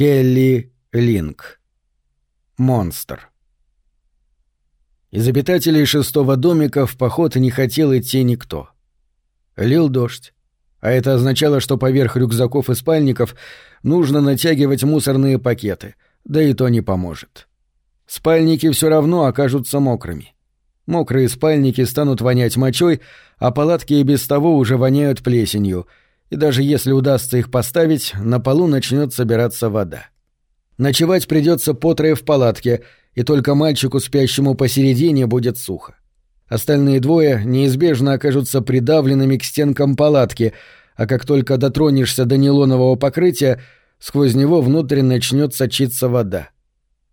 Келли Линк. Монстр. Из обитателей шестого домика в поход не хотел идти никто. Лил дождь, а это означало, что поверх рюкзаков и спальников нужно натягивать мусорные пакеты, да и то не поможет. Спальники все равно окажутся мокрыми. Мокрые спальники станут вонять мочой, а палатки и без того уже воняют плесенью — и даже если удастся их поставить, на полу начнет собираться вода. Ночевать придется по трое в палатке, и только мальчику, спящему посередине, будет сухо. Остальные двое неизбежно окажутся придавленными к стенкам палатки, а как только дотронешься до нейлонового покрытия, сквозь него внутрь начнет сочиться вода.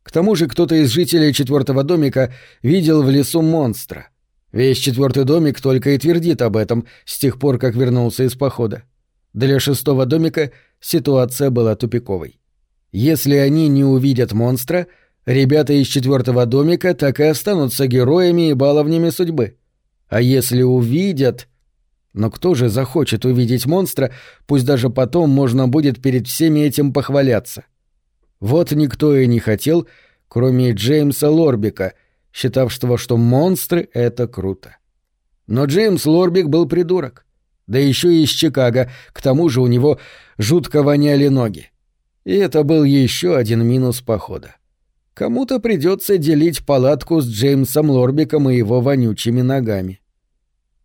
К тому же кто-то из жителей четвертого домика видел в лесу монстра. Весь четвертый домик только и твердит об этом с тех пор, как вернулся из похода. Для шестого домика ситуация была тупиковой. Если они не увидят монстра, ребята из четвертого домика так и останутся героями и баловнями судьбы. А если увидят... Но кто же захочет увидеть монстра, пусть даже потом можно будет перед всеми этим похваляться? Вот никто и не хотел, кроме Джеймса Лорбика, считавшего, что монстры — это круто. Но Джеймс Лорбик был придурок да еще и из Чикаго, к тому же у него жутко воняли ноги. И это был еще один минус похода. Кому-то придется делить палатку с Джеймсом Лорбиком и его вонючими ногами.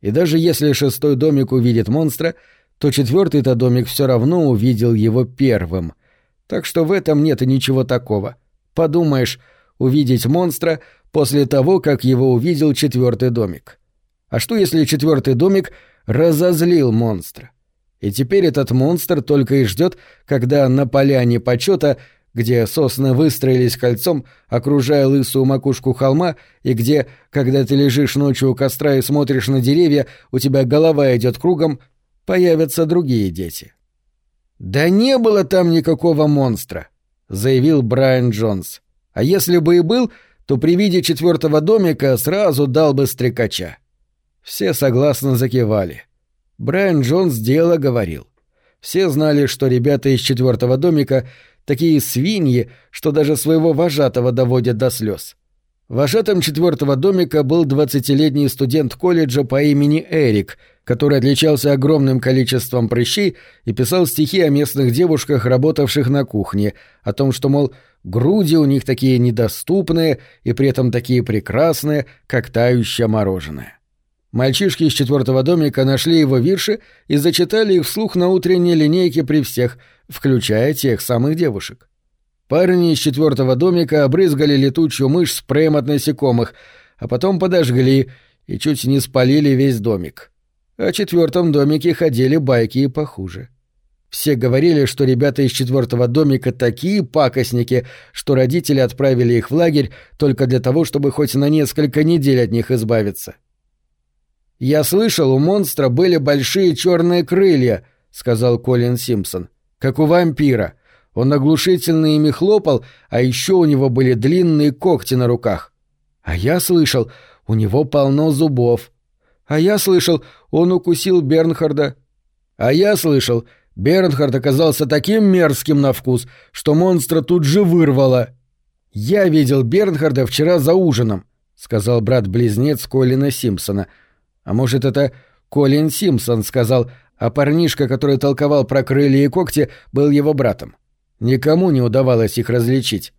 И даже если шестой домик увидит монстра, то четвертый-то домик все равно увидел его первым. Так что в этом нет ничего такого. Подумаешь, увидеть монстра после того, как его увидел четвертый домик. А что если четвертый домик — разозлил монстра. И теперь этот монстр только и ждет, когда на поляне почета, где сосны выстроились кольцом, окружая лысую макушку холма, и где, когда ты лежишь ночью у костра и смотришь на деревья, у тебя голова идет кругом, появятся другие дети. «Да не было там никакого монстра», — заявил Брайан Джонс. «А если бы и был, то при виде четвертого домика сразу дал бы стрекача». Все согласно закивали. Брайан Джонс дело говорил. Все знали, что ребята из четвертого домика такие свиньи, что даже своего вожатого доводят до слез. Вожатым четвертого домика был двадцатилетний студент колледжа по имени Эрик, который отличался огромным количеством прыщей и писал стихи о местных девушках, работавших на кухне, о том, что, мол, груди у них такие недоступные и при этом такие прекрасные, как тающее мороженое. Мальчишки из четвертого домика нашли его вирши и зачитали их вслух на утренней линейке при всех, включая тех самых девушек. Парни из четвертого домика обрызгали летучую мышь спреем от насекомых, а потом подожгли и чуть не спалили весь домик. О четвертом домике ходили байки и похуже. Все говорили, что ребята из четвертого домика такие пакостники, что родители отправили их в лагерь только для того, чтобы хоть на несколько недель от них избавиться. «Я слышал, у монстра были большие черные крылья», — сказал Колин Симпсон. «Как у вампира. Он оглушительно ими хлопал, а еще у него были длинные когти на руках. А я слышал, у него полно зубов. А я слышал, он укусил Бернхарда. А я слышал, Бернхард оказался таким мерзким на вкус, что монстра тут же вырвало. «Я видел Бернхарда вчера за ужином», — сказал брат-близнец Колина Симпсона — а может, это Колин Симпсон сказал, а парнишка, который толковал про крылья и когти, был его братом. Никому не удавалось их различить.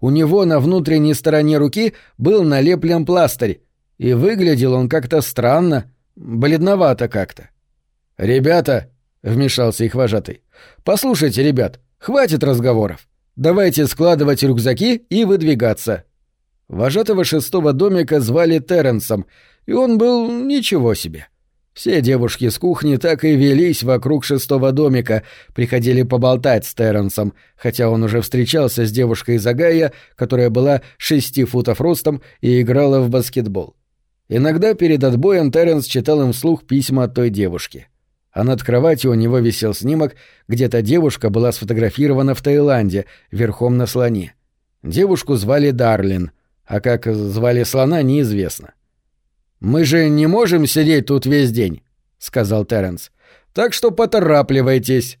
У него на внутренней стороне руки был налеплен пластырь, и выглядел он как-то странно, бледновато как-то. «Ребята», — вмешался их вожатый, — «послушайте, ребят, хватит разговоров. Давайте складывать рюкзаки и выдвигаться». Вожатого шестого домика звали Терренсом, и он был ничего себе. Все девушки с кухни так и велись вокруг шестого домика, приходили поболтать с Терренсом, хотя он уже встречался с девушкой из Агая, которая была шести футов ростом и играла в баскетбол. Иногда перед отбоем Терренс читал им вслух письма от той девушки. А над кроватью у него висел снимок, где то девушка была сфотографирована в Таиланде, верхом на слоне. Девушку звали Дарлин, а как звали слона, неизвестно. «Мы же не можем сидеть тут весь день», — сказал Терренс. «Так что поторапливайтесь».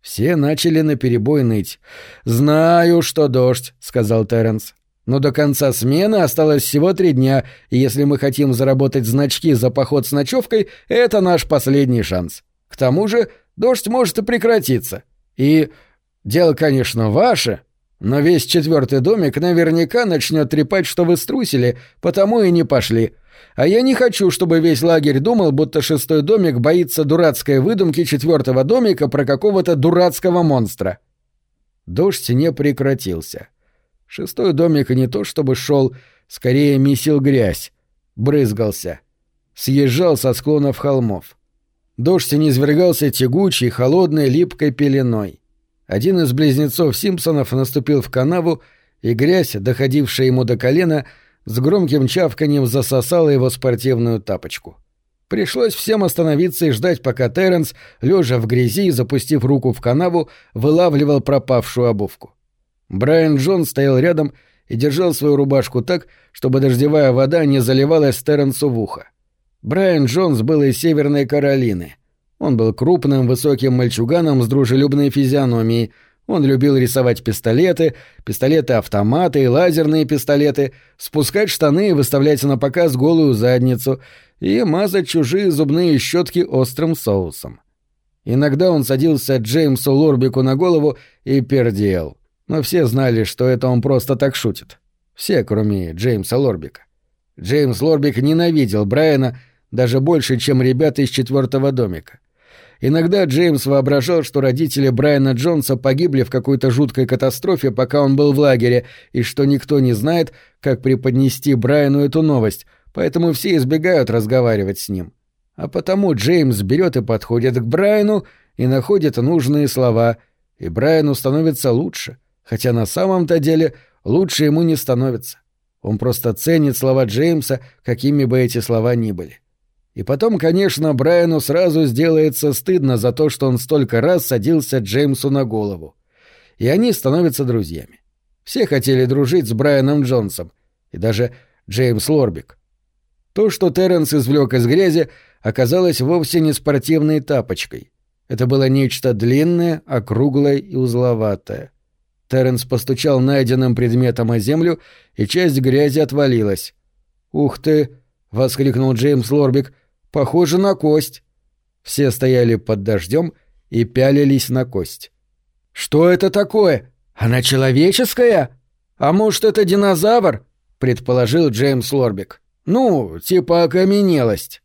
Все начали наперебой ныть. «Знаю, что дождь», — сказал Терренс. «Но до конца смены осталось всего три дня, и если мы хотим заработать значки за поход с ночевкой, это наш последний шанс. К тому же дождь может и прекратиться. И дело, конечно, ваше, но весь четвертый домик наверняка начнет трепать, что вы струсили, потому и не пошли. А я не хочу, чтобы весь лагерь думал, будто шестой домик боится дурацкой выдумки четвертого домика про какого-то дурацкого монстра. Дождь не прекратился. Шестой домик не то чтобы шел, скорее месил грязь, брызгался, съезжал со склонов холмов. Дождь низвергался тягучей, холодной, липкой пеленой. Один из близнецов Симпсонов наступил в канаву, и грязь, доходившая ему до колена, с громким чавканием засосала его спортивную тапочку. Пришлось всем остановиться и ждать, пока Терренс, лежа в грязи и запустив руку в канаву, вылавливал пропавшую обувку. Брайан Джон стоял рядом и держал свою рубашку так, чтобы дождевая вода не заливалась Терренсу в ухо. Брайан Джонс был из Северной Каролины — он был крупным, высоким мальчуганом с дружелюбной физиономией. Он любил рисовать пистолеты, пистолеты-автоматы и лазерные пистолеты, спускать штаны и выставлять на показ голую задницу и мазать чужие зубные щетки острым соусом. Иногда он садился Джеймсу Лорбику на голову и пердел. Но все знали, что это он просто так шутит. Все, кроме Джеймса Лорбика. Джеймс Лорбик ненавидел Брайана даже больше, чем ребята из четвертого домика. Иногда Джеймс воображал, что родители Брайана Джонса погибли в какой-то жуткой катастрофе, пока он был в лагере, и что никто не знает, как преподнести Брайану эту новость, поэтому все избегают разговаривать с ним. А потому Джеймс берет и подходит к Брайану и находит нужные слова, и Брайану становится лучше, хотя на самом-то деле лучше ему не становится. Он просто ценит слова Джеймса, какими бы эти слова ни были. И потом, конечно, Брайану сразу сделается стыдно за то, что он столько раз садился Джеймсу на голову. И они становятся друзьями. Все хотели дружить с Брайаном Джонсом, и даже Джеймс Лорбик. То, что Терренс извлек из грязи, оказалось вовсе не спортивной тапочкой. Это было нечто длинное, округлое и узловатое. Терренс постучал найденным предметом о землю, и часть грязи отвалилась. «Ух ты!» — воскликнул Джеймс Лорбик — Похоже на кость. Все стояли под дождем и пялились на кость. Что это такое? Она человеческая? А может, это динозавр? предположил Джеймс Лорбик. Ну, типа окаменелость.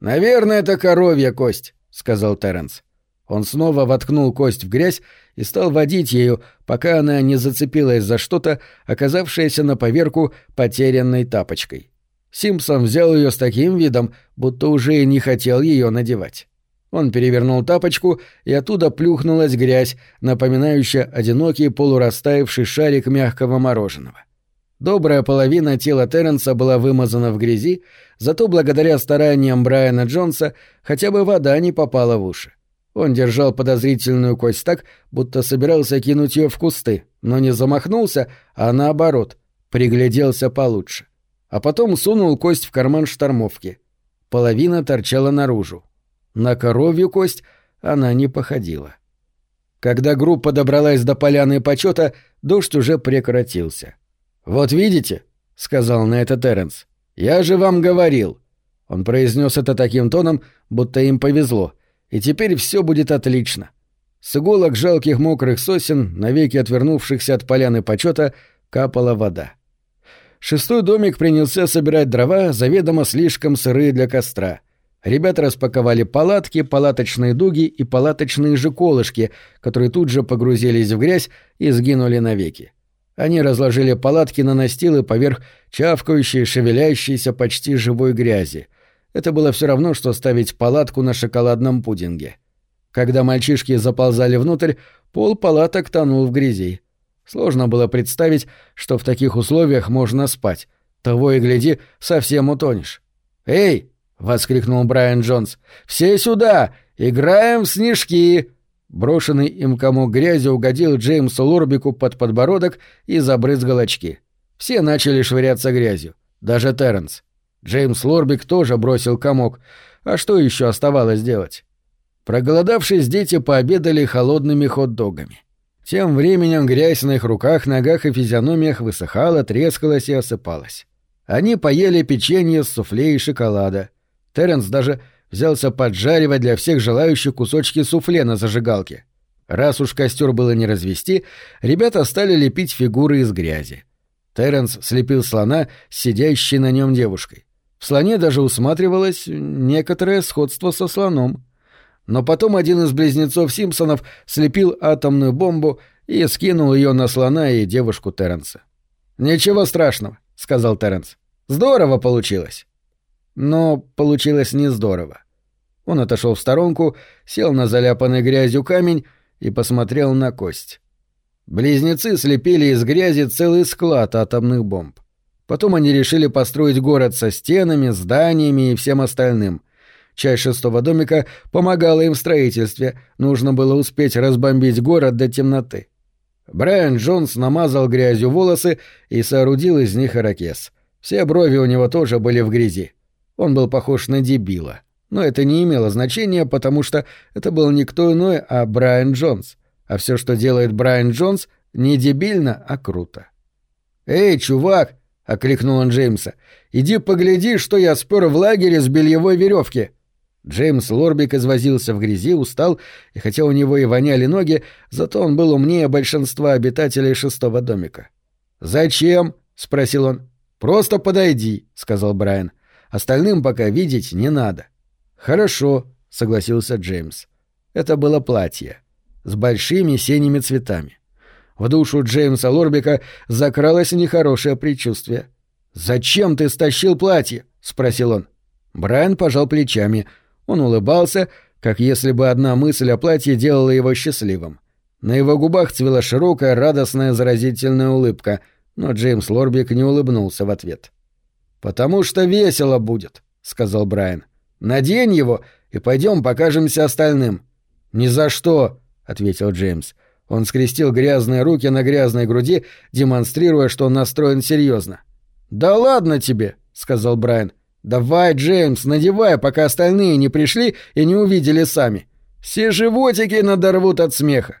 Наверное, это коровья кость, сказал Терренс. Он снова воткнул кость в грязь и стал водить ею, пока она не зацепилась за что-то, оказавшееся на поверку потерянной тапочкой. Симпсон взял ее с таким видом, будто уже и не хотел ее надевать. Он перевернул тапочку, и оттуда плюхнулась грязь, напоминающая одинокий полурастаявший шарик мягкого мороженого. Добрая половина тела Терренса была вымазана в грязи, зато благодаря стараниям Брайана Джонса хотя бы вода не попала в уши. Он держал подозрительную кость так, будто собирался кинуть ее в кусты, но не замахнулся, а наоборот, пригляделся получше а потом сунул кость в карман штормовки. Половина торчала наружу. На коровью кость она не походила. Когда группа добралась до поляны почета, дождь уже прекратился. «Вот видите», — сказал на это Терренс, — «я же вам говорил». Он произнес это таким тоном, будто им повезло, и теперь все будет отлично. С иголок жалких мокрых сосен, навеки отвернувшихся от поляны почета, капала вода шестой домик принялся собирать дрова, заведомо слишком сырые для костра. Ребята распаковали палатки, палаточные дуги и палаточные же колышки, которые тут же погрузились в грязь и сгинули навеки. Они разложили палатки на настилы поверх чавкающей, шевелящейся почти живой грязи. Это было все равно, что ставить палатку на шоколадном пудинге. Когда мальчишки заползали внутрь, пол палаток тонул в грязи. Сложно было представить, что в таких условиях можно спать. Того и гляди, совсем утонешь. «Эй!» — воскликнул Брайан Джонс. «Все сюда! Играем в снежки!» Брошенный им комок грязи угодил Джеймсу Лорбику под подбородок и забрызгал очки. Все начали швыряться грязью. Даже Терренс. Джеймс Лорбик тоже бросил комок. А что еще оставалось делать? Проголодавшись, дети пообедали холодными хот-догами. Тем временем грязь на их руках, ногах и физиономиях высыхала, трескалась и осыпалась. Они поели печенье с суфле и шоколада. Терренс даже взялся поджаривать для всех желающих кусочки суфле на зажигалке. Раз уж костер было не развести, ребята стали лепить фигуры из грязи. Терренс слепил слона с сидящей на нем девушкой. В слоне даже усматривалось некоторое сходство со слоном. Но потом один из близнецов Симпсонов слепил атомную бомбу и скинул ее на слона и девушку Терренса. «Ничего страшного», — сказал Терренс. «Здорово получилось». Но получилось не здорово. Он отошел в сторонку, сел на заляпанный грязью камень и посмотрел на кость. Близнецы слепили из грязи целый склад атомных бомб. Потом они решили построить город со стенами, зданиями и всем остальным. Часть шестого домика помогала им в строительстве, нужно было успеть разбомбить город до темноты. Брайан Джонс намазал грязью волосы и соорудил из них ирокез. Все брови у него тоже были в грязи. Он был похож на дебила. Но это не имело значения, потому что это был никто иной, а Брайан Джонс. А все, что делает Брайан Джонс, не дебильно, а круто. «Эй, чувак!» — окликнул он Джеймса. «Иди погляди, что я спер в лагере с бельевой веревки!» Джеймс Лорбик извозился в грязи, устал, и хотя у него и воняли ноги, зато он был умнее большинства обитателей шестого домика. «Зачем?» — спросил он. «Просто подойди», — сказал Брайан. «Остальным пока видеть не надо». «Хорошо», — согласился Джеймс. Это было платье. С большими синими цветами. В душу Джеймса Лорбика закралось нехорошее предчувствие. «Зачем ты стащил платье?» — спросил он. Брайан пожал плечами. Он улыбался, как если бы одна мысль о платье делала его счастливым. На его губах цвела широкая, радостная, заразительная улыбка, но Джеймс Лорбик не улыбнулся в ответ. «Потому что весело будет», — сказал Брайан. Надень его и пойдем покажемся остальным». «Ни за что», — ответил Джеймс. Он скрестил грязные руки на грязной груди, демонстрируя, что он настроен серьезно. «Да ладно тебе», — сказал Брайан. «Давай, Джеймс, надевай, пока остальные не пришли и не увидели сами. Все животики надорвут от смеха».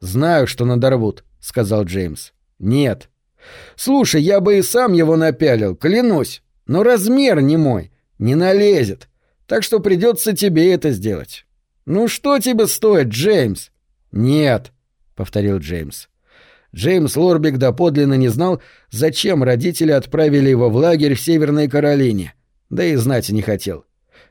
«Знаю, что надорвут», — сказал Джеймс. «Нет». «Слушай, я бы и сам его напялил, клянусь. Но размер не мой, не налезет так что придется тебе это сделать. Ну что тебе стоит, Джеймс? Нет, повторил Джеймс. Джеймс Лорбик доподлинно не знал, зачем родители отправили его в лагерь в Северной Каролине, да и знать не хотел.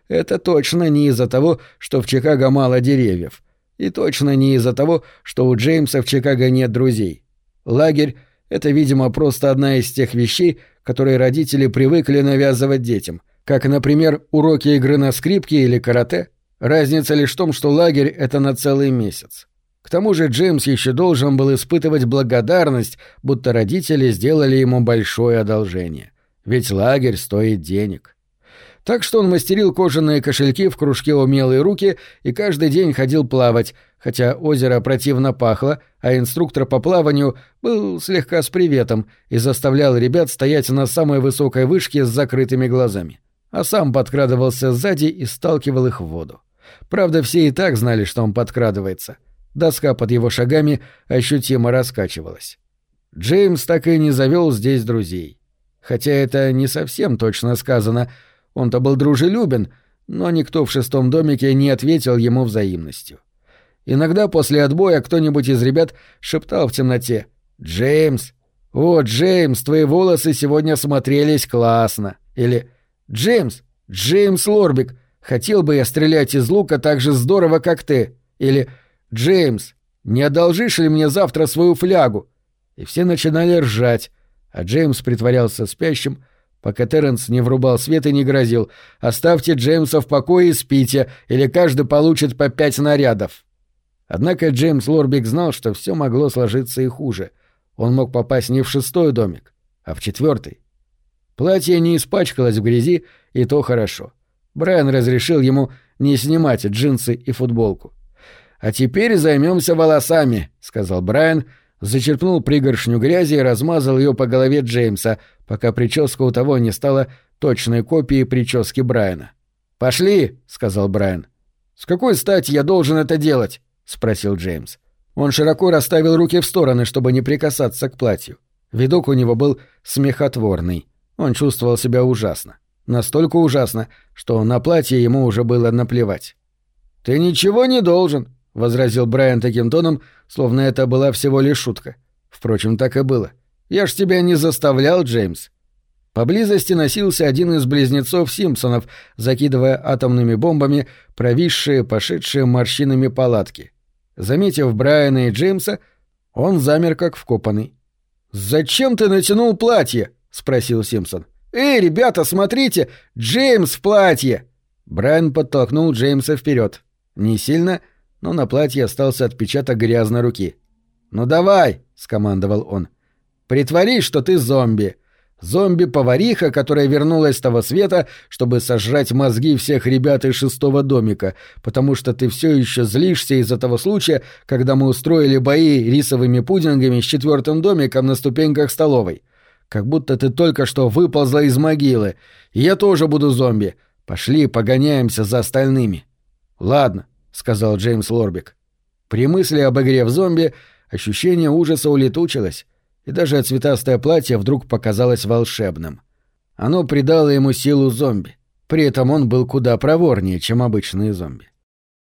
Это точно не из-за того, что в Чикаго мало деревьев, и точно не из-за того, что у Джеймса в Чикаго нет друзей. Лагерь — это, видимо, просто одна из тех вещей, которые родители привыкли навязывать детям — как, например, уроки игры на скрипке или карате. Разница лишь в том, что лагерь — это на целый месяц. К тому же Джеймс еще должен был испытывать благодарность, будто родители сделали ему большое одолжение. Ведь лагерь стоит денег. Так что он мастерил кожаные кошельки в кружке умелые руки и каждый день ходил плавать, хотя озеро противно пахло, а инструктор по плаванию был слегка с приветом и заставлял ребят стоять на самой высокой вышке с закрытыми глазами а сам подкрадывался сзади и сталкивал их в воду. Правда, все и так знали, что он подкрадывается. Доска под его шагами ощутимо раскачивалась. Джеймс так и не завел здесь друзей. Хотя это не совсем точно сказано. Он-то был дружелюбен, но никто в шестом домике не ответил ему взаимностью. Иногда после отбоя кто-нибудь из ребят шептал в темноте «Джеймс! О, Джеймс, твои волосы сегодня смотрелись классно!» или «Джеймс! Джеймс Лорбик! Хотел бы я стрелять из лука так же здорово, как ты!» Или «Джеймс! Не одолжишь ли мне завтра свою флягу?» И все начинали ржать, а Джеймс притворялся спящим, пока Терренс не врубал свет и не грозил «Оставьте Джеймса в покое и спите, или каждый получит по пять нарядов». Однако Джеймс Лорбик знал, что все могло сложиться и хуже. Он мог попасть не в шестой домик, а в четвертый. Платье не испачкалось в грязи, и то хорошо. Брайан разрешил ему не снимать джинсы и футболку. «А теперь займемся волосами», — сказал Брайан, зачерпнул пригоршню грязи и размазал ее по голове Джеймса, пока прическа у того не стала точной копией прически Брайана. «Пошли», — сказал Брайан. «С какой стати я должен это делать?» — спросил Джеймс. Он широко расставил руки в стороны, чтобы не прикасаться к платью. Видок у него был смехотворный. Он чувствовал себя ужасно. Настолько ужасно, что на платье ему уже было наплевать. «Ты ничего не должен», — возразил Брайан таким тоном, словно это была всего лишь шутка. Впрочем, так и было. «Я ж тебя не заставлял, Джеймс». Поблизости носился один из близнецов Симпсонов, закидывая атомными бомбами провисшие, пошедшие морщинами палатки. Заметив Брайана и Джеймса, он замер как вкопанный. «Зачем ты натянул платье?» — спросил Симпсон. «Эй, ребята, смотрите! Джеймс в платье!» Брайан подтолкнул Джеймса вперед. Не сильно, но на платье остался отпечаток грязной руки. «Ну давай!» — скомандовал он. «Притворись, что ты зомби. Зомби-повариха, которая вернулась с того света, чтобы сожрать мозги всех ребят из шестого домика, потому что ты все еще злишься из-за того случая, когда мы устроили бои рисовыми пудингами с четвертым домиком на ступеньках столовой. Как будто ты только что выползла из могилы. Я тоже буду зомби. Пошли, погоняемся за остальными. Ладно, сказал Джеймс Лорбик. При мысли об игре в зомби ощущение ужаса улетучилось и даже цветастое платье вдруг показалось волшебным. Оно придало ему силу зомби. При этом он был куда проворнее, чем обычные зомби.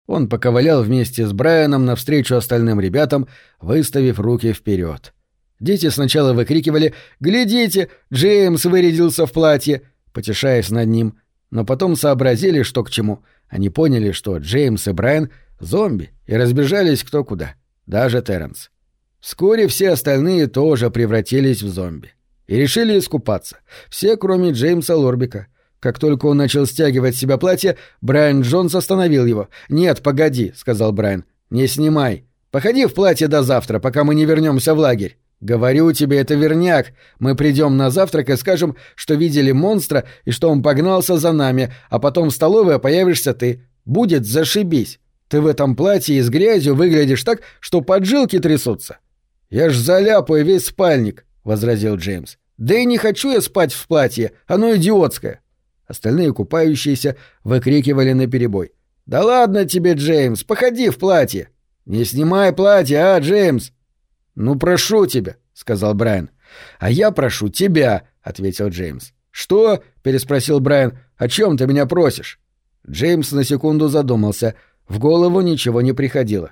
Он поковылял вместе с Брайаном навстречу остальным ребятам, выставив руки вперед. Дети сначала выкрикивали «Глядите, Джеймс вырядился в платье!», потешаясь над ним, но потом сообразили, что к чему. Они поняли, что Джеймс и Брайан — зомби, и разбежались кто куда, даже Терренс. Вскоре все остальные тоже превратились в зомби. И решили искупаться. Все, кроме Джеймса Лорбика. Как только он начал стягивать с себя платье, Брайан Джонс остановил его. «Нет, погоди», — сказал Брайан. «Не снимай. Походи в платье до завтра, пока мы не вернемся в лагерь. Говорю тебе, это верняк. Мы придем на завтрак и скажем, что видели монстра и что он погнался за нами, а потом в столовой появишься ты. Будет зашибись. Ты в этом платье и с грязью выглядишь так, что поджилки трясутся. «Я ж заляпаю весь спальник», — возразил Джеймс. «Да и не хочу я спать в платье, оно идиотское». Остальные купающиеся выкрикивали наперебой. «Да ладно тебе, Джеймс, походи в платье!» «Не снимай платье, а, Джеймс?» «Ну, прошу тебя», — сказал Брайан. «А я прошу тебя», — ответил Джеймс. «Что?» — переспросил Брайан. «О чем ты меня просишь?» Джеймс на секунду задумался. В голову ничего не приходило.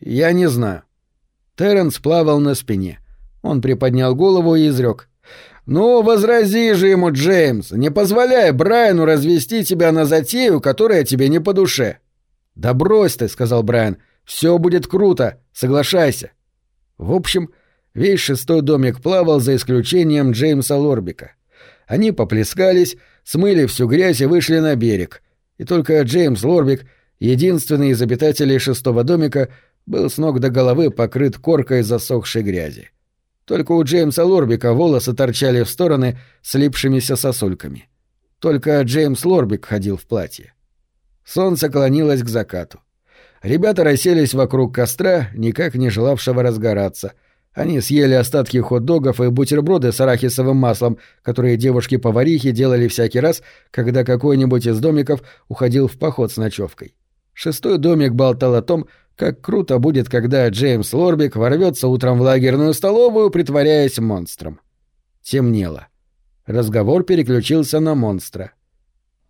«Я не знаю». Терренс плавал на спине. Он приподнял голову и изрек. «Ну, возрази же ему, Джеймс, не позволяй Брайану развести тебя на затею, которая тебе не по душе». «Да брось ты», — сказал Брайан, — «все будет круто, соглашайся». В общем, весь шестой домик плавал за исключением Джеймса Лорбика. Они поплескались, смыли всю грязь и вышли на берег. И только Джеймс Лорбик, единственный из обитателей шестого домика, был с ног до головы покрыт коркой засохшей грязи. Только у Джеймса Лорбика волосы торчали в стороны слипшимися сосульками. Только Джеймс Лорбик ходил в платье. Солнце клонилось к закату. Ребята расселись вокруг костра, никак не желавшего разгораться. Они съели остатки хот-догов и бутерброды с арахисовым маслом, которые девушки-поварихи делали всякий раз, когда какой-нибудь из домиков уходил в поход с ночевкой. Шестой домик болтал о том, как круто будет, когда Джеймс Лорбик ворвется утром в лагерную столовую, притворяясь монстром. Темнело. Разговор переключился на монстра.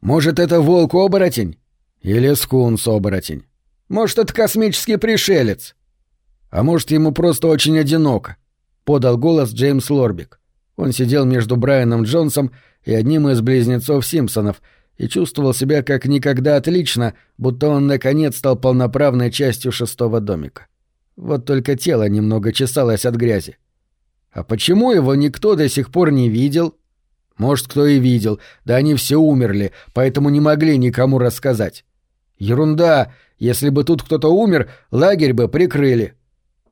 «Может, это волк-оборотень? Или скунс-оборотень? Может, это космический пришелец? А может, ему просто очень одиноко?» — подал голос Джеймс Лорбик. Он сидел между Брайаном Джонсом и одним из близнецов Симпсонов — и чувствовал себя как никогда отлично, будто он наконец стал полноправной частью шестого домика. Вот только тело немного чесалось от грязи. А почему его никто до сих пор не видел? Может, кто и видел, да они все умерли, поэтому не могли никому рассказать. Ерунда, если бы тут кто-то умер, лагерь бы прикрыли.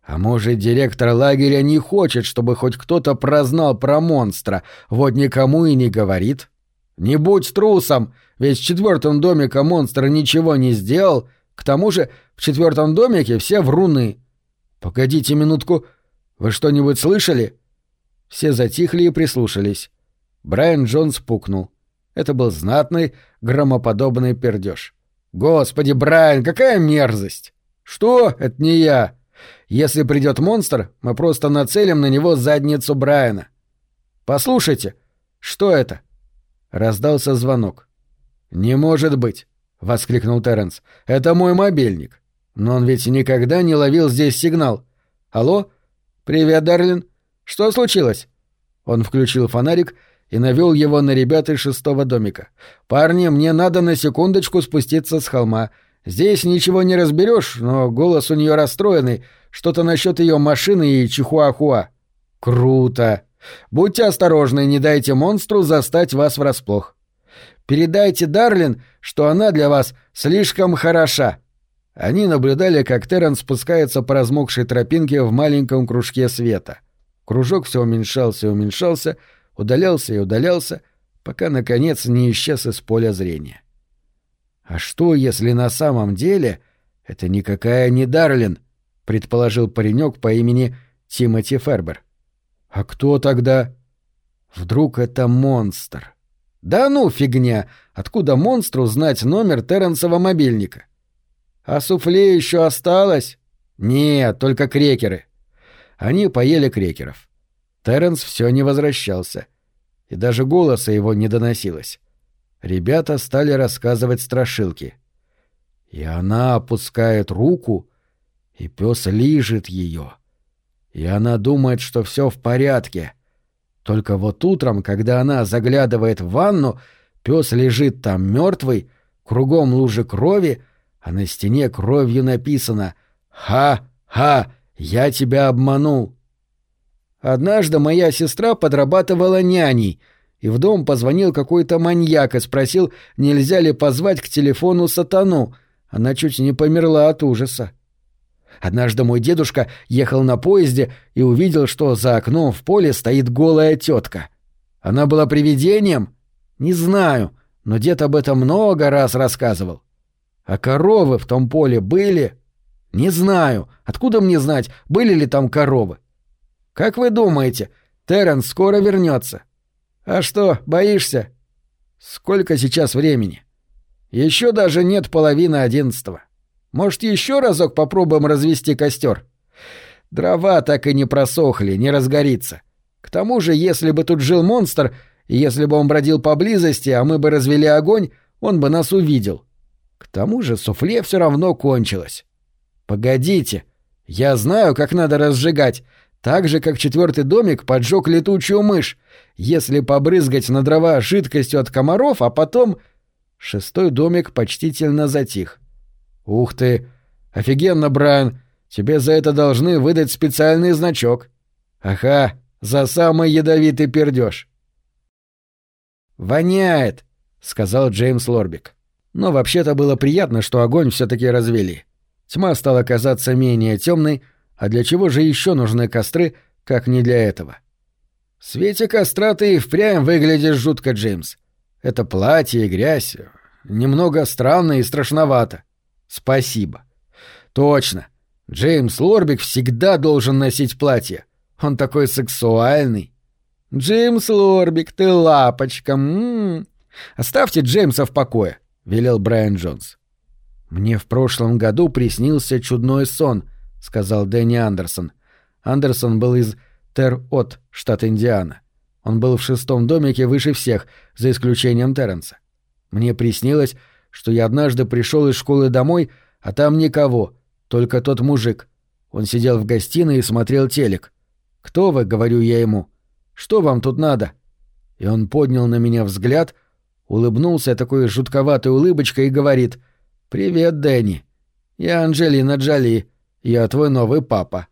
А может, директор лагеря не хочет, чтобы хоть кто-то прознал про монстра, вот никому и не говорит? — «Не будь трусом, ведь в четвертом домике монстр ничего не сделал, к тому же в четвертом домике все вруны». «Погодите минутку, вы что-нибудь слышали?» Все затихли и прислушались. Брайан Джонс пукнул. Это был знатный, громоподобный пердеж. Господи, Брайан, какая мерзость! Что? Это не я. Если придет монстр, мы просто нацелим на него задницу Брайана. Послушайте, что это? Раздался звонок. Не может быть, воскликнул Терренс. Это мой мобильник. Но он ведь никогда не ловил здесь сигнал. Алло? Привет, Дарлин. Что случилось? Он включил фонарик и навел его на ребят из шестого домика. «Парни, мне надо на секундочку спуститься с холма. Здесь ничего не разберешь, но голос у нее расстроенный. Что-то насчет ее машины и чихуахуа. Круто. Будьте осторожны, не дайте монстру застать вас врасплох. Передайте Дарлин, что она для вас слишком хороша. Они наблюдали, как Террен спускается по размокшей тропинке в маленьком кружке света. Кружок все уменьшался и уменьшался, удалялся и удалялся, пока, наконец, не исчез из поля зрения. А что, если на самом деле это никакая не Дарлин, предположил паренек по имени Тимоти Фербер. А кто тогда? Вдруг это монстр? Да ну фигня! Откуда монстру знать номер Терренсова мобильника? А суфле еще осталось? Нет, только крекеры. Они поели крекеров. Терренс все не возвращался. И даже голоса его не доносилось ребята стали рассказывать страшилки. И она опускает руку, и пес лижет ее. И она думает, что все в порядке. Только вот утром, когда она заглядывает в ванну, пес лежит там мертвый, кругом лужи крови, а на стене кровью написано «Ха-ха, я тебя обманул». Однажды моя сестра подрабатывала няней — и в дом позвонил какой-то маньяк и спросил, нельзя ли позвать к телефону сатану. Она чуть не померла от ужаса. Однажды мой дедушка ехал на поезде и увидел, что за окном в поле стоит голая тетка. Она была привидением? Не знаю, но дед об этом много раз рассказывал. А коровы в том поле были? Не знаю. Откуда мне знать, были ли там коровы? Как вы думаете, Терренс скоро вернется? — «А что, боишься?» «Сколько сейчас времени?» «Еще даже нет половины одиннадцатого. Может, еще разок попробуем развести костер?» «Дрова так и не просохли, не разгорится. К тому же, если бы тут жил монстр, если бы он бродил поблизости, а мы бы развели огонь, он бы нас увидел. К тому же суфле все равно кончилось. Погодите, я знаю, как надо разжигать. Так же, как четвертый домик поджег летучую мышь, если побрызгать на дрова жидкостью от комаров, а потом... Шестой домик почтительно затих. «Ух ты! Офигенно, Брайан! Тебе за это должны выдать специальный значок. Ага, за самый ядовитый пердеж. «Воняет!» — сказал Джеймс Лорбик. Но вообще-то было приятно, что огонь все-таки развели. Тьма стала казаться менее темной, а для чего же еще нужны костры, как не для этого? В свете костра ты и впрямь выглядишь жутко, Джеймс. Это платье и грязь. Немного странно и страшновато. Спасибо. Точно. Джеймс Лорбик всегда должен носить платье. Он такой сексуальный. Джеймс Лорбик, ты лапочка. М -м -м. Оставьте Джеймса в покое, велел Брайан Джонс. Мне в прошлом году приснился чудной сон, сказал Дэнни Андерсон. Андерсон был из Тер-От, штат Индиана. Он был в шестом домике выше всех, за исключением Терренса. Мне приснилось, что я однажды пришел из школы домой, а там никого, только тот мужик. Он сидел в гостиной и смотрел телек. «Кто вы?» — говорю я ему. «Что вам тут надо?» И он поднял на меня взгляд, улыбнулся такой жутковатой улыбочкой и говорит «Привет, Дэнни. Я Анджелина Джоли. Я твой новый папа».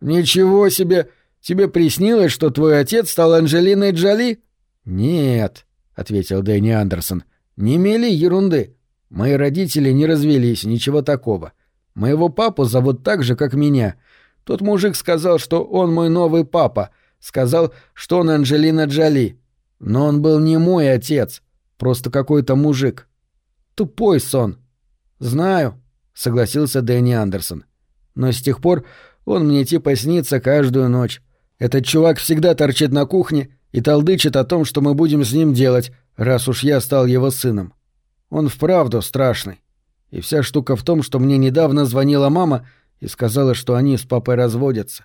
«Ничего себе! Тебе приснилось, что твой отец стал Анджелиной Джоли?» «Нет», — ответил Дэнни Андерсон. «Не мели ерунды. Мои родители не развелись, ничего такого. Моего папу зовут так же, как меня. Тот мужик сказал, что он мой новый папа. Сказал, что он Анджелина Джоли. Но он был не мой отец, просто какой-то мужик. Тупой сон». «Знаю», — согласился Дэнни Андерсон но с тех пор он мне типа снится каждую ночь. Этот чувак всегда торчит на кухне и толдычит о том, что мы будем с ним делать, раз уж я стал его сыном. Он вправду страшный. И вся штука в том, что мне недавно звонила мама и сказала, что они с папой разводятся.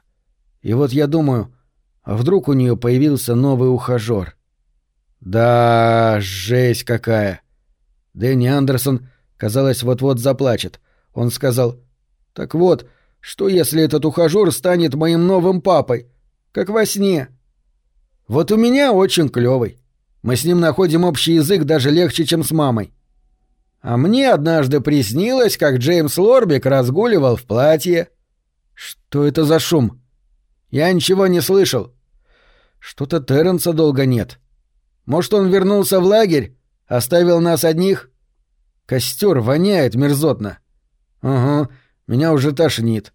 И вот я думаю, а вдруг у нее появился новый ухажер? Да, жесть какая. Дэнни Андерсон, казалось, вот-вот заплачет. Он сказал, «Так вот, что если этот ухажер станет моим новым папой? Как во сне. Вот у меня очень клёвый. Мы с ним находим общий язык даже легче, чем с мамой. А мне однажды приснилось, как Джеймс Лорбик разгуливал в платье. Что это за шум? Я ничего не слышал. Что-то Терренса долго нет. Может, он вернулся в лагерь? Оставил нас одних? Костер воняет мерзотно. Угу, меня уже тошнит.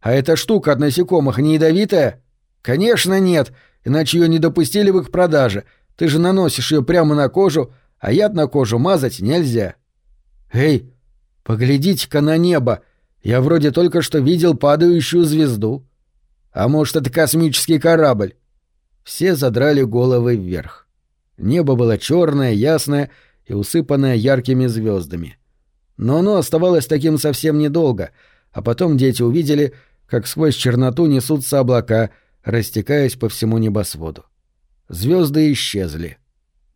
А эта штука от насекомых не ядовитая? Конечно, нет, иначе ее не допустили бы к продаже. Ты же наносишь ее прямо на кожу, а яд на кожу мазать нельзя. «Эй, поглядите-ка на небо! Я вроде только что видел падающую звезду. А может, это космический корабль?» Все задрали головы вверх. Небо было черное, ясное и усыпанное яркими звездами. Но оно оставалось таким совсем недолго, а потом дети увидели, как сквозь черноту несутся облака, растекаясь по всему небосводу. Звезды исчезли.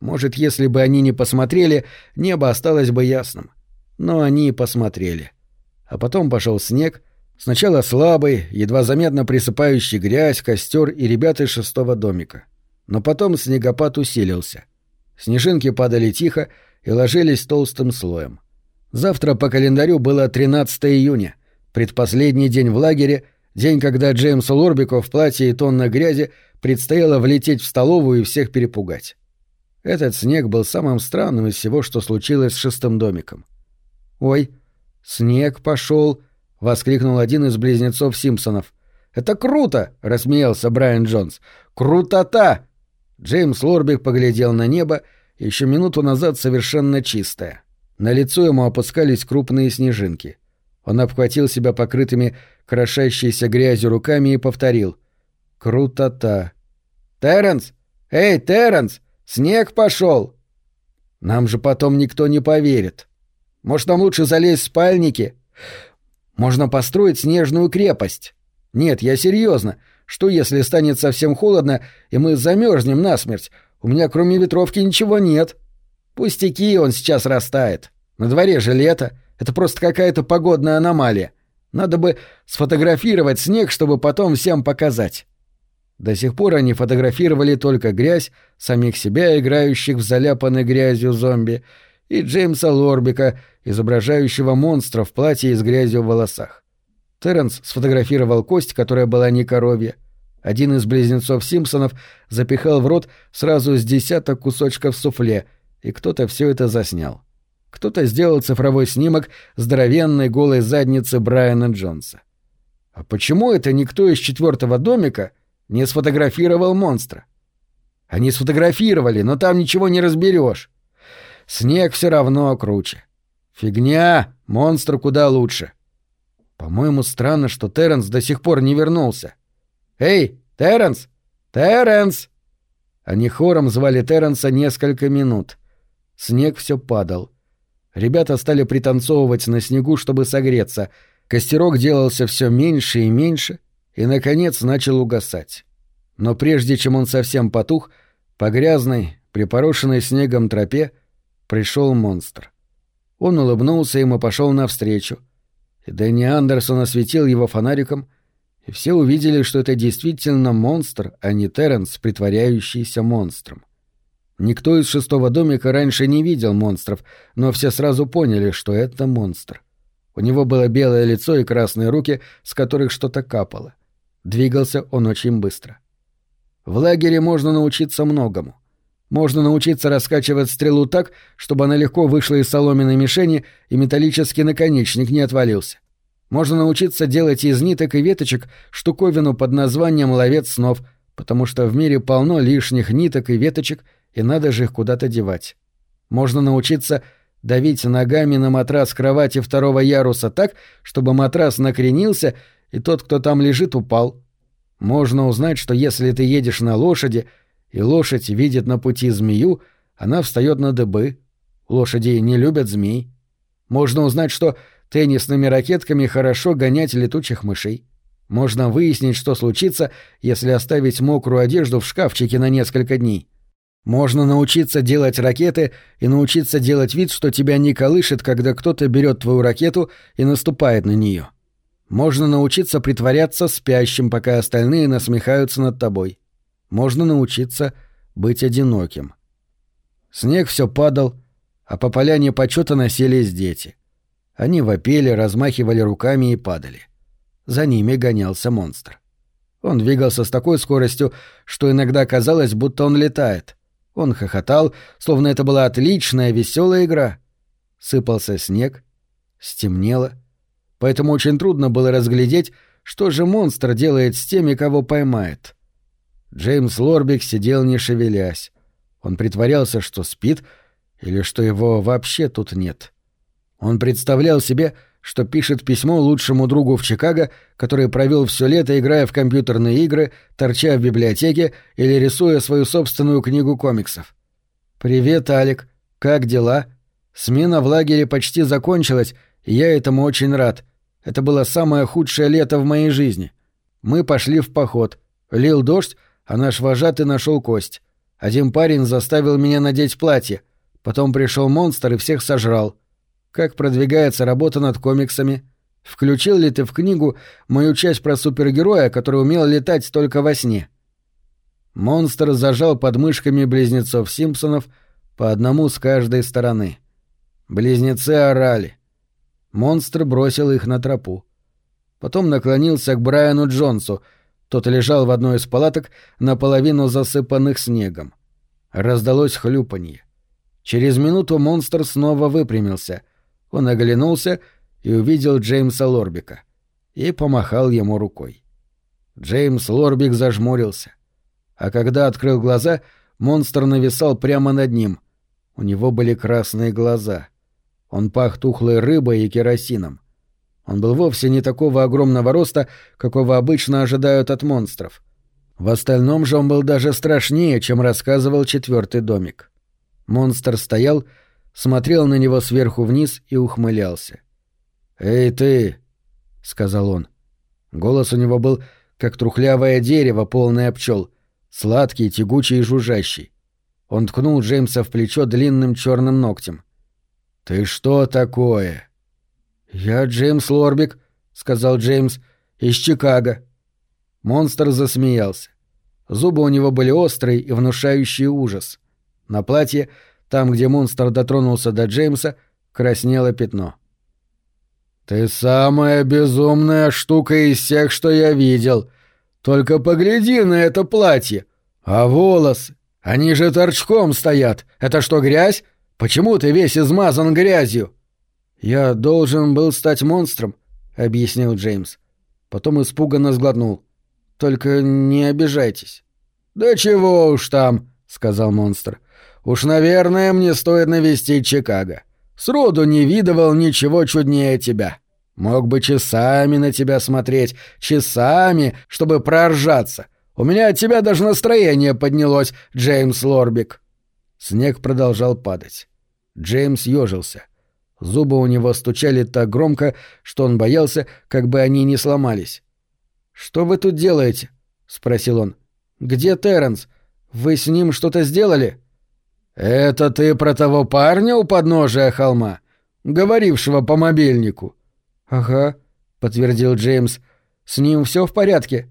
Может, если бы они не посмотрели, небо осталось бы ясным. — но они посмотрели. А потом пошел снег, сначала слабый, едва заметно присыпающий грязь, костер и ребята из шестого домика. Но потом снегопад усилился. Снежинки падали тихо и ложились толстым слоем. Завтра по календарю было 13 июня, предпоследний день в лагере, день, когда Джеймсу Лорбику в платье и тонна грязи предстояло влететь в столовую и всех перепугать. Этот снег был самым странным из всего, что случилось с шестым домиком. «Ой, снег пошел!» — воскликнул один из близнецов Симпсонов. «Это круто!» — рассмеялся Брайан Джонс. «Крутота!» Джеймс Лорбик поглядел на небо, еще минуту назад совершенно чистое. На лицо ему опускались крупные снежинки. Он обхватил себя покрытыми крошащейся грязью руками и повторил. «Крутота!» «Терренс! Эй, Терренс! Снег пошел!» «Нам же потом никто не поверит!» Может, нам лучше залезть в спальники? Можно построить снежную крепость. Нет, я серьезно. Что если станет совсем холодно, и мы замерзнем насмерть? У меня кроме ветровки ничего нет. Пустяки, он сейчас растает. На дворе же лето. Это просто какая-то погодная аномалия. Надо бы сфотографировать снег, чтобы потом всем показать. До сих пор они фотографировали только грязь, самих себя, играющих в заляпанной грязью зомби, и Джеймса Лорбика, изображающего монстра в платье и с грязью в волосах. Терренс сфотографировал кость, которая была не коровья. Один из близнецов Симпсонов запихал в рот сразу с десяток кусочков суфле, и кто-то все это заснял. Кто-то сделал цифровой снимок здоровенной голой задницы Брайана Джонса. А почему это никто из четвертого домика не сфотографировал монстра? Они сфотографировали, но там ничего не разберешь. Снег все равно круче. Фигня, монстр куда лучше. По-моему, странно, что Терренс до сих пор не вернулся. Эй, Терренс! Терренс! Они хором звали Терренса несколько минут. Снег все падал. Ребята стали пританцовывать на снегу, чтобы согреться. Костерок делался все меньше и меньше, и, наконец, начал угасать. Но прежде чем он совсем потух, по грязной, припорошенной снегом тропе пришел монстр. Он улыбнулся им и пошел навстречу. И Дэнни Андерсон осветил его фонариком, и все увидели, что это действительно монстр, а не Терренс, притворяющийся монстром. Никто из шестого домика раньше не видел монстров, но все сразу поняли, что это монстр. У него было белое лицо и красные руки, с которых что-то капало. Двигался он очень быстро. В лагере можно научиться многому. Можно научиться раскачивать стрелу так, чтобы она легко вышла из соломенной мишени и металлический наконечник не отвалился. Можно научиться делать из ниток и веточек штуковину под названием «ловец снов», потому что в мире полно лишних ниток и веточек, и надо же их куда-то девать. Можно научиться давить ногами на матрас кровати второго яруса так, чтобы матрас накренился, и тот, кто там лежит, упал. Можно узнать, что если ты едешь на лошади — и лошадь видит на пути змею, она встает на дыбы. Лошади не любят змей. Можно узнать, что теннисными ракетками хорошо гонять летучих мышей. Можно выяснить, что случится, если оставить мокрую одежду в шкафчике на несколько дней. Можно научиться делать ракеты и научиться делать вид, что тебя не колышет, когда кто-то берет твою ракету и наступает на нее. Можно научиться притворяться спящим, пока остальные насмехаются над тобой. Можно научиться быть одиноким. Снег все падал, а по поляне почета носились дети. Они вопели, размахивали руками и падали. За ними гонялся монстр. Он двигался с такой скоростью, что иногда казалось, будто он летает. Он хохотал, словно это была отличная, веселая игра. Сыпался снег, стемнело, поэтому очень трудно было разглядеть, что же монстр делает с теми, кого поймает. Джеймс Лорбик сидел не шевелясь. Он притворялся, что спит, или что его вообще тут нет. Он представлял себе, что пишет письмо лучшему другу в Чикаго, который провел все лето, играя в компьютерные игры, торча в библиотеке или рисуя свою собственную книгу комиксов. «Привет, Алик. Как дела? Смена в лагере почти закончилась, и я этому очень рад. Это было самое худшее лето в моей жизни. Мы пошли в поход. Лил дождь, а наш вожатый нашел кость. Один парень заставил меня надеть платье. Потом пришел монстр и всех сожрал. Как продвигается работа над комиксами? Включил ли ты в книгу мою часть про супергероя, который умел летать только во сне? Монстр зажал под мышками близнецов Симпсонов по одному с каждой стороны. Близнецы орали. Монстр бросил их на тропу. Потом наклонился к Брайану Джонсу. Тот лежал в одной из палаток, наполовину засыпанных снегом. Раздалось хлюпанье. Через минуту монстр снова выпрямился — он оглянулся и увидел Джеймса Лорбика и помахал ему рукой. Джеймс Лорбик зажмурился. А когда открыл глаза, монстр нависал прямо над ним. У него были красные глаза. Он пах тухлой рыбой и керосином. Он был вовсе не такого огромного роста, какого обычно ожидают от монстров. В остальном же он был даже страшнее, чем рассказывал четвертый домик. Монстр стоял, смотрел на него сверху вниз и ухмылялся. «Эй, ты!» — сказал он. Голос у него был как трухлявое дерево, полное пчел, сладкий, тягучий и жужжащий. Он ткнул Джеймса в плечо длинным черным ногтем. «Ты что такое?» «Я Джеймс Лорбик», — сказал Джеймс, — «из Чикаго». Монстр засмеялся. Зубы у него были острые и внушающие ужас. На платье там, где монстр дотронулся до Джеймса, краснело пятно. «Ты самая безумная штука из всех, что я видел. Только погляди на это платье. А волосы? Они же торчком стоят. Это что, грязь? Почему ты весь измазан грязью?» «Я должен был стать монстром», — объяснил Джеймс. Потом испуганно сглотнул. «Только не обижайтесь». «Да чего уж там», — сказал монстр. Уж, наверное, мне стоит навестить Чикаго. Сроду не видывал ничего чуднее тебя. Мог бы часами на тебя смотреть, часами, чтобы проржаться. У меня от тебя даже настроение поднялось, Джеймс Лорбик. Снег продолжал падать. Джеймс ежился. Зубы у него стучали так громко, что он боялся, как бы они не сломались. «Что вы тут делаете?» — спросил он. «Где Терренс? Вы с ним что-то сделали?» «Это ты про того парня у подножия холма, говорившего по мобильнику?» «Ага», — подтвердил Джеймс. «С ним все в порядке?»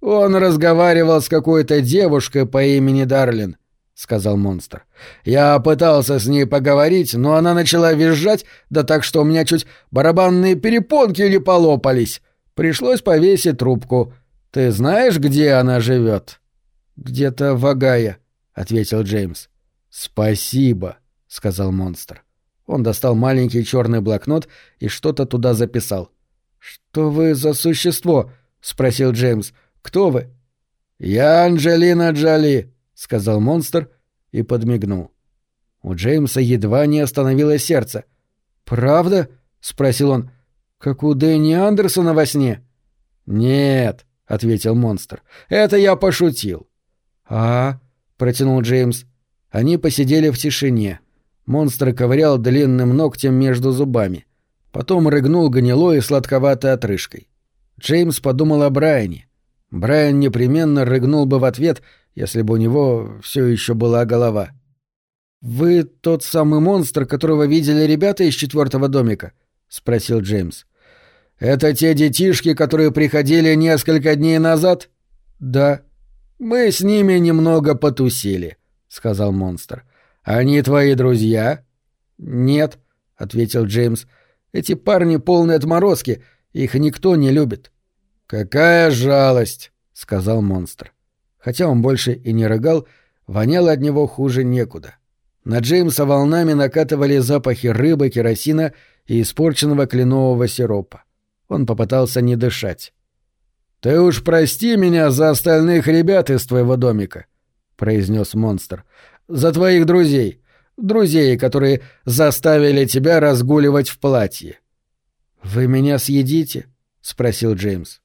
«Он разговаривал с какой-то девушкой по имени Дарлин», — сказал монстр. «Я пытался с ней поговорить, но она начала визжать, да так, что у меня чуть барабанные перепонки не полопались. Пришлось повесить трубку. Ты знаешь, где она живет?» «Где-то в Агае», — ответил Джеймс. «Спасибо», — сказал монстр. Он достал маленький черный блокнот и что-то туда записал. «Что вы за существо?» — спросил Джеймс. «Кто вы?» «Я Анджелина Джоли», — сказал монстр и подмигнул. У Джеймса едва не остановилось сердце. «Правда?» — спросил он. «Как у Дэнни Андерсона во сне?» «Нет», — ответил монстр. «Это я пошутил». «А?» — протянул Джеймс. Они посидели в тишине. Монстр ковырял длинным ногтем между зубами. Потом рыгнул гнилой и сладковатой отрыжкой. Джеймс подумал о Брайане. Брайан непременно рыгнул бы в ответ, если бы у него все еще была голова. «Вы тот самый монстр, которого видели ребята из четвертого домика?» — спросил Джеймс. «Это те детишки, которые приходили несколько дней назад?» «Да». «Мы с ними немного потусили», — сказал монстр. «Они твои друзья?» «Нет», — ответил Джеймс. «Эти парни полные отморозки, их никто не любит». «Какая жалость», — сказал монстр. Хотя он больше и не рыгал, воняло от него хуже некуда. На Джеймса волнами накатывали запахи рыбы, керосина и испорченного кленового сиропа. Он попытался не дышать. «Ты уж прости меня за остальных ребят из твоего домика», — произнес монстр. «За твоих друзей. Друзей, которые заставили тебя разгуливать в платье». «Вы меня съедите?» — спросил Джеймс.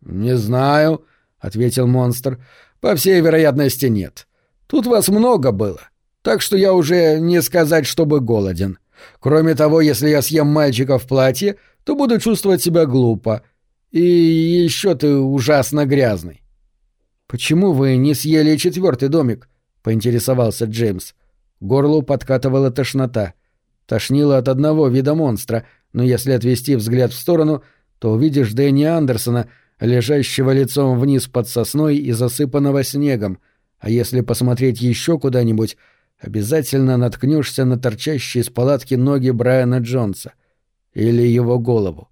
«Не знаю», — ответил монстр. «По всей вероятности, нет. Тут вас много было, так что я уже не сказать, чтобы голоден. Кроме того, если я съем мальчика в платье, то буду чувствовать себя глупо. И еще ты ужасно грязный». «Почему вы не съели четвертый домик?» — поинтересовался Джеймс. Горлу подкатывала тошнота. Тошнило от одного вида монстра, но если отвести взгляд в сторону, то увидишь Дэнни Андерсона, лежащего лицом вниз под сосной и засыпанного снегом, а если посмотреть еще куда-нибудь, обязательно наткнешься на торчащие из палатки ноги Брайана Джонса или его голову.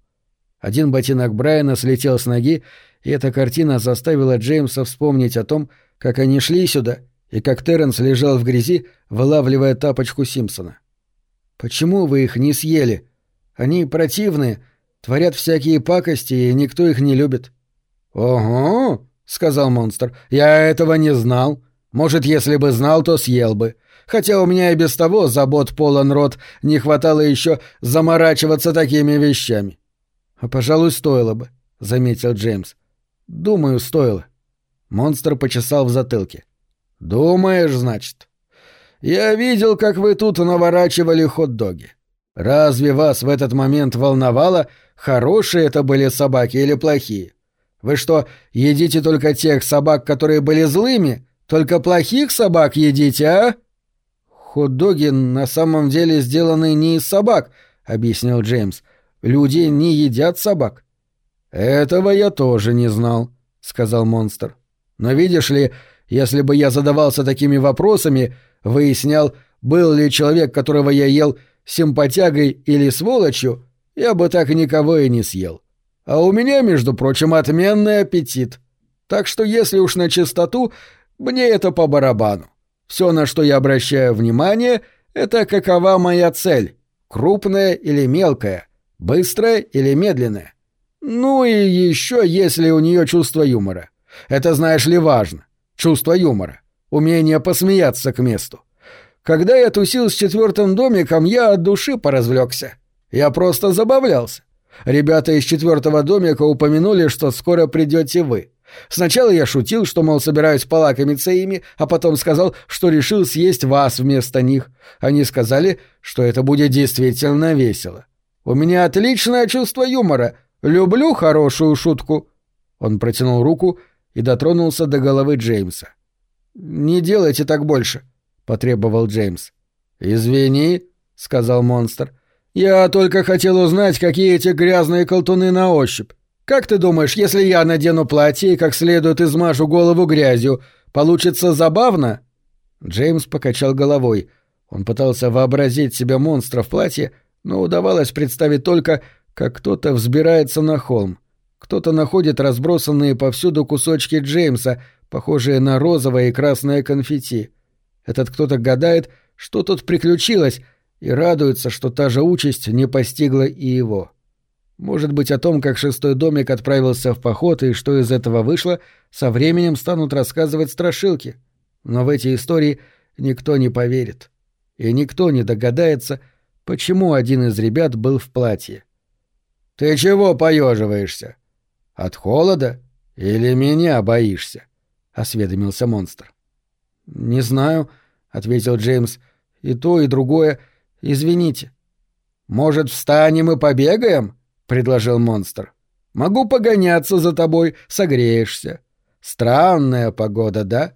Один ботинок Брайана слетел с ноги, и эта картина заставила Джеймса вспомнить о том, как они шли сюда, и как Терренс лежал в грязи, вылавливая тапочку Симпсона. «Почему вы их не съели? Они противные, творят всякие пакости, и никто их не любит». «Ого!» — сказал монстр. «Я этого не знал. Может, если бы знал, то съел бы. Хотя у меня и без того забот полон рот, не хватало еще заморачиваться такими вещами». «А, пожалуй, стоило бы», — заметил Джеймс. «Думаю, стоило». Монстр почесал в затылке. «Думаешь, значит?» «Я видел, как вы тут наворачивали хот-доги. Разве вас в этот момент волновало, хорошие это были собаки или плохие? Вы что, едите только тех собак, которые были злыми? Только плохих собак едите, а?» «Хот-доги на самом деле сделаны не из собак», — объяснил Джеймс. «Люди не едят собак». «Этого я тоже не знал», — сказал монстр. «Но видишь ли, если бы я задавался такими вопросами, выяснял, был ли человек, которого я ел, симпатягой или сволочью, я бы так никого и не съел. А у меня, между прочим, отменный аппетит. Так что если уж на чистоту, мне это по барабану. Все, на что я обращаю внимание, это какова моя цель. Крупная или мелкая, быстрая или медленная. Ну и еще, если у нее чувство юмора. Это, знаешь ли, важно. Чувство юмора. Умение посмеяться к месту. Когда я тусил с четвертым домиком, я от души поразвлекся. Я просто забавлялся. Ребята из четвертого домика упомянули, что скоро придете вы. Сначала я шутил, что, мол, собираюсь полакомиться ими, а потом сказал, что решил съесть вас вместо них. Они сказали, что это будет действительно весело. У меня отличное чувство юмора. Люблю хорошую шутку. Он протянул руку и дотронулся до головы Джеймса. «Не делайте так больше», — потребовал Джеймс. «Извини», — сказал монстр. «Я только хотел узнать, какие эти грязные колтуны на ощупь. Как ты думаешь, если я надену платье и как следует измажу голову грязью, получится забавно?» Джеймс покачал головой. Он пытался вообразить себя монстра в платье, но удавалось представить только, как кто-то взбирается на холм. Кто-то находит разбросанные повсюду кусочки Джеймса, похожие на розовое и красное конфетти. Этот кто-то гадает, что тут приключилось, и радуется, что та же участь не постигла и его. Может быть, о том, как шестой домик отправился в поход и что из этого вышло, со временем станут рассказывать страшилки. Но в эти истории никто не поверит. И никто не догадается, почему один из ребят был в платье. «Ты чего поеживаешься? От холода? Или меня боишься?» — осведомился монстр. «Не знаю», — ответил Джеймс. и то, и другое. Извините». «Может, встанем и побегаем?» — предложил монстр. «Могу погоняться за тобой, согреешься. Странная погода, да?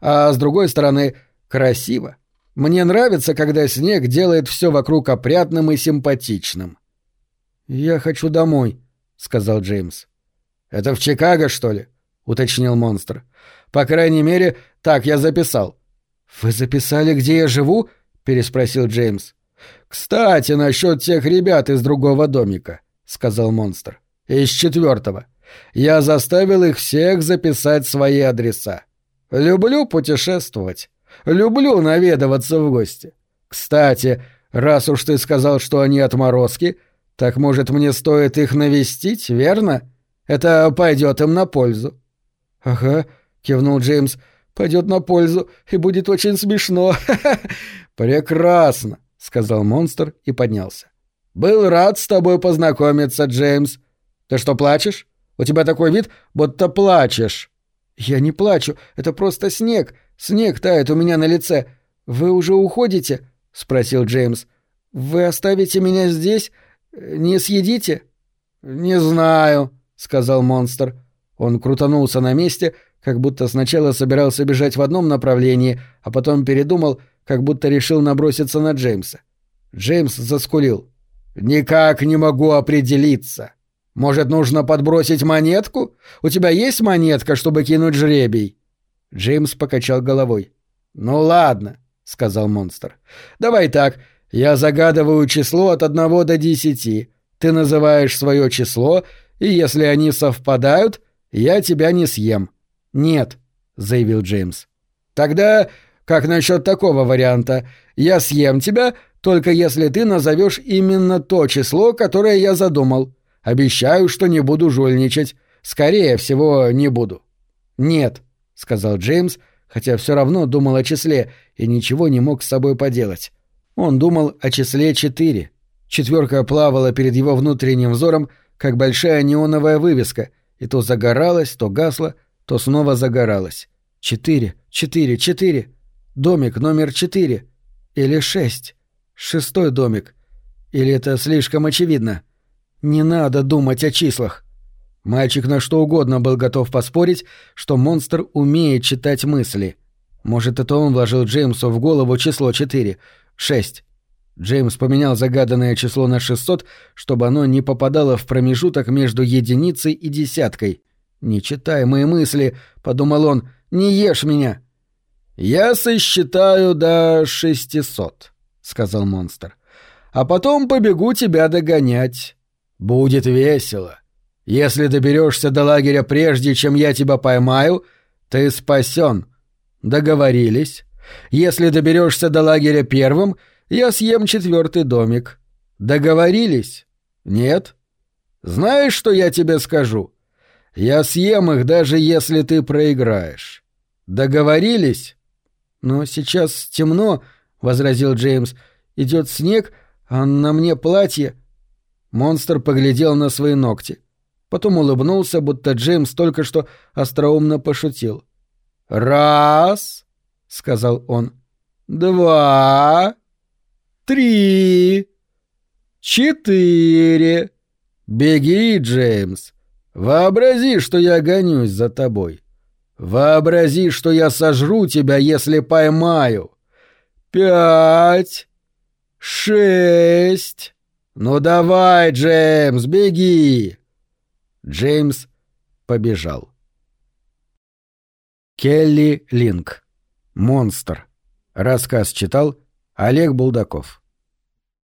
А с другой стороны, красиво. Мне нравится, когда снег делает все вокруг опрятным и симпатичным». «Я хочу домой», — сказал Джеймс. «Это в Чикаго, что ли?» — уточнил монстр. «По крайней мере, так я записал». «Вы записали, где я живу?» — переспросил Джеймс. «Кстати, насчет тех ребят из другого домика», — сказал монстр. «Из четвертого. Я заставил их всех записать свои адреса. Люблю путешествовать. Люблю наведываться в гости. Кстати, раз уж ты сказал, что они отморозки, так, может, мне стоит их навестить, верно? Это пойдет им на пользу». «Ага», — кивнул Джеймс, — «пойдет на пользу и будет очень смешно. Прекрасно сказал монстр и поднялся. Был рад с тобой познакомиться, Джеймс. Ты что, плачешь? У тебя такой вид, будто плачешь. Я не плачу, это просто снег. Снег тает у меня на лице. Вы уже уходите? спросил Джеймс. Вы оставите меня здесь? Не съедите? Не знаю, сказал монстр. Он крутанулся на месте, как будто сначала собирался бежать в одном направлении, а потом передумал как будто решил наброситься на Джеймса. Джеймс заскулил. «Никак не могу определиться. Может, нужно подбросить монетку? У тебя есть монетка, чтобы кинуть жребий?» Джеймс покачал головой. «Ну ладно», — сказал монстр. «Давай так. Я загадываю число от одного до десяти. Ты называешь свое число, и если они совпадают, я тебя не съем». «Нет», — заявил Джеймс. «Тогда как насчет такого варианта? Я съем тебя, только если ты назовешь именно то число, которое я задумал. Обещаю, что не буду жульничать. Скорее всего, не буду». «Нет», — сказал Джеймс, хотя все равно думал о числе и ничего не мог с собой поделать. Он думал о числе четыре. Четверка плавала перед его внутренним взором, как большая неоновая вывеска, и то загоралась, то гасла, то снова загоралась. Четыре, четыре, четыре. Домик номер четыре. Или шесть. Шестой домик. Или это слишком очевидно? Не надо думать о числах. Мальчик на что угодно был готов поспорить, что монстр умеет читать мысли. Может, это он вложил Джеймсу в голову число четыре. Шесть. Джеймс поменял загаданное число на 600, чтобы оно не попадало в промежуток между единицей и десяткой. «Не читай мои мысли», — подумал он, — «не ешь меня». «Я сосчитаю до шестисот», — сказал монстр. «А потом побегу тебя догонять. Будет весело. Если доберешься до лагеря прежде, чем я тебя поймаю, ты спасен. Договорились. Если доберешься до лагеря первым, я съем четвертый домик. Договорились? Нет? Знаешь, что я тебе скажу? Я съем их, даже если ты проиграешь. Договорились?» «Но сейчас темно», — возразил Джеймс. «Идет снег, а на мне платье». Монстр поглядел на свои ногти. Потом улыбнулся, будто Джеймс только что остроумно пошутил. «Раз», — сказал он, — «два, три, четыре. Беги, Джеймс. Вообрази, что я гонюсь за тобой. Вообрази, что я сожру тебя, если поймаю. Пять. Шесть. Ну давай, Джеймс, беги. Джеймс побежал. Келли Линк. Монстр. Рассказ читал Олег Булдаков.